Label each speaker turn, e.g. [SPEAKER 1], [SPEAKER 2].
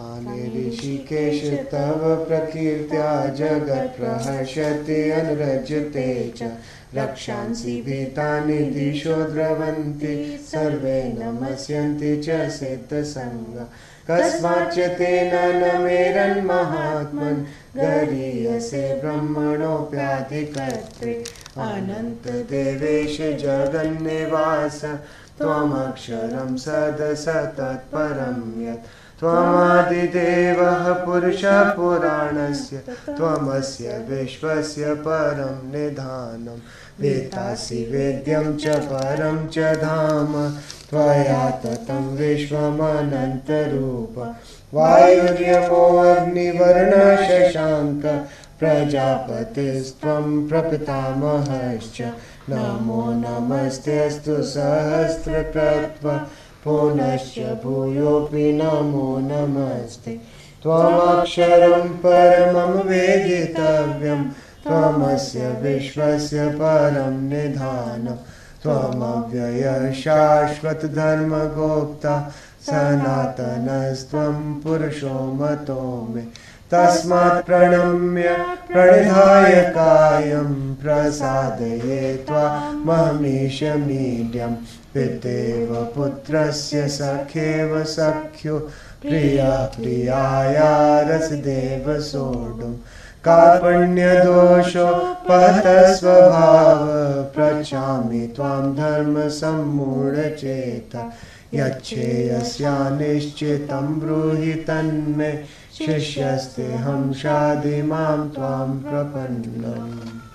[SPEAKER 1] स्थाने ऋषिकेश तव प्रकीर्त्या जगत्प्रहर्षति अनुरज्यते च। रक्षांसि भीतानि दिशो द्रवन्ति, सर्वे नमस्यन्ति च सिद्धसङ्ग। कस्माच्च तेन न मेरन्महात्मन् गरीयसे ब्रह्मणोऽप्याधिकर्त्रे। अनन्तदेवेश जगन्निवास त्वमक्षरं सदसतत्परं यत् त्वमादिदेवः पुरुषः पुराणस्य त्वमस्य विश्वस्य परं निधानं वेतासि वेद्यं च परं च धाम त्वया ततं विश्वमनन्तरूप वायुर्यमोऽग्निवर्णशशाङ्क प्रजापतिस्त्वं प्रपितामहश्च। नमो नमस्तेऽस्तु सहस्रकृत्व पुनश्च भूयोऽपि नमो नमस्ते। त्वमक्षरं परमं वेदितव्यं। त्वमस्य विश्वस्य परं निधानं। त्वमव्यय शाश्वतधर्मगोप्ता सनातनस्त्वं पुरुषो मतो मे। तस्मात् प्रणम्य प्रणिधाय कायं प्रसादये त्वामहमीशमीड्यं। पितेव पुत्रस्य सखेव सख्यो, प्रिया प्रियाया रसदेव सोढुं। कार्पण्यदोषो पतस्वभाव पृच्छामि त्वां धर्मसम्मूढचेता। यच्छेयस्यानिश्चितं ब्रूहि तन्मे। शिष्यस्तेऽहं शाधि माँ त्वां प्रपन्नम्।